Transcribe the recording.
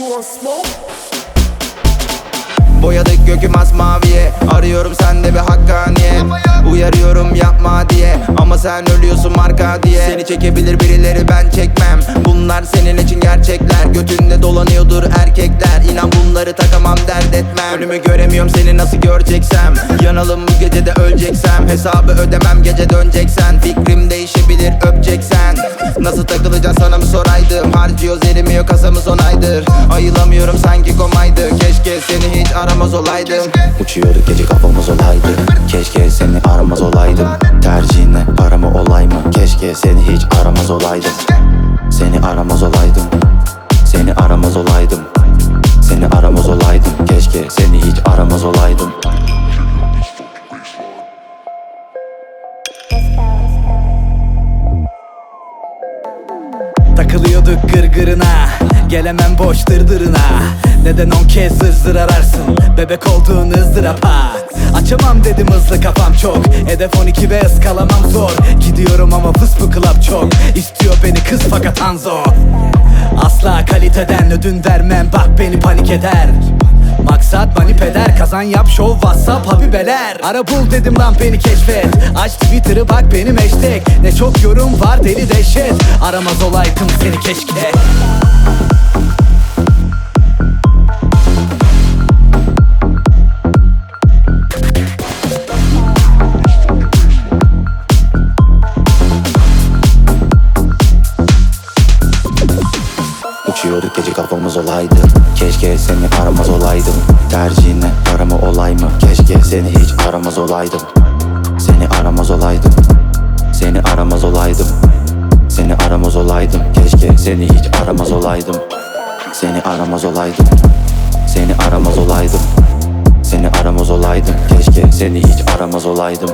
want smoke? Boyadık gökü masmaviye Arıyorum sende bir hakkaniyet Uyarıyorum yapma diye. Ama sen ölüyorsun marka diye. Seni çekebilir birileri ben çekmem. Bunlar senin için gerçekler. Götünde dolanıyordur erkekler. İnan bunları takamam dert etmem. Önümü göremiyorum seni nasıl göreceksem. Yanalım bu gece de öleceksem. Hesabı ödemem gece döneceksen. Fikrim değişebilir öpeceksen Nasıl takılacağız sana mı soraydım Harcıyoruz erimiyor kasamız on aydır. Ayılamıyorum sanki komaydı. Keşke seni hiç aramaz olaydım. Uçuyorduk gece kafamız olaydı. Keşke seni aramaz olaydım. Tercihine para mı olay mı? Keşke seni hiç aramaz olaydım. Seni aramaz olaydım. Seni aramaz olaydım Takılıyorduk gırgırına Gelemem boş dırdırına. Neden on kez zır zır ararsın? Bebek olduğun ızdırapa Açamam dedim hızlı kafam çok. Hedef 12 ve ıskalamam zor. Gidiyorum ama fısfı club çok. İstiyor beni kız fakat anzo Asla kaliteden ödün vermem. Bak beni panik eder Maksat manipeder Kazan yap şov whatsapp habibeler. Ara bul dedim lan beni keşfet. Aç twitter'ı bak benim hashtag. Ne çok yorum var deli dehşet. Aramaz olaydım seni keşke Uçuyorduk gece kafamız olaydı Keşke seni aramaz olaydım Tercihine para mı olay mı Keşke seni hiç aramaz olaydım Seni aramaz olaydım Seni aramaz olaydım Seni aramaz olaydım Keşke seni hiç aramaz olaydım Seni aramaz olaydım Seni aramaz olaydım Seni aramaz olaydım Keşke seni hiç aramaz olaydım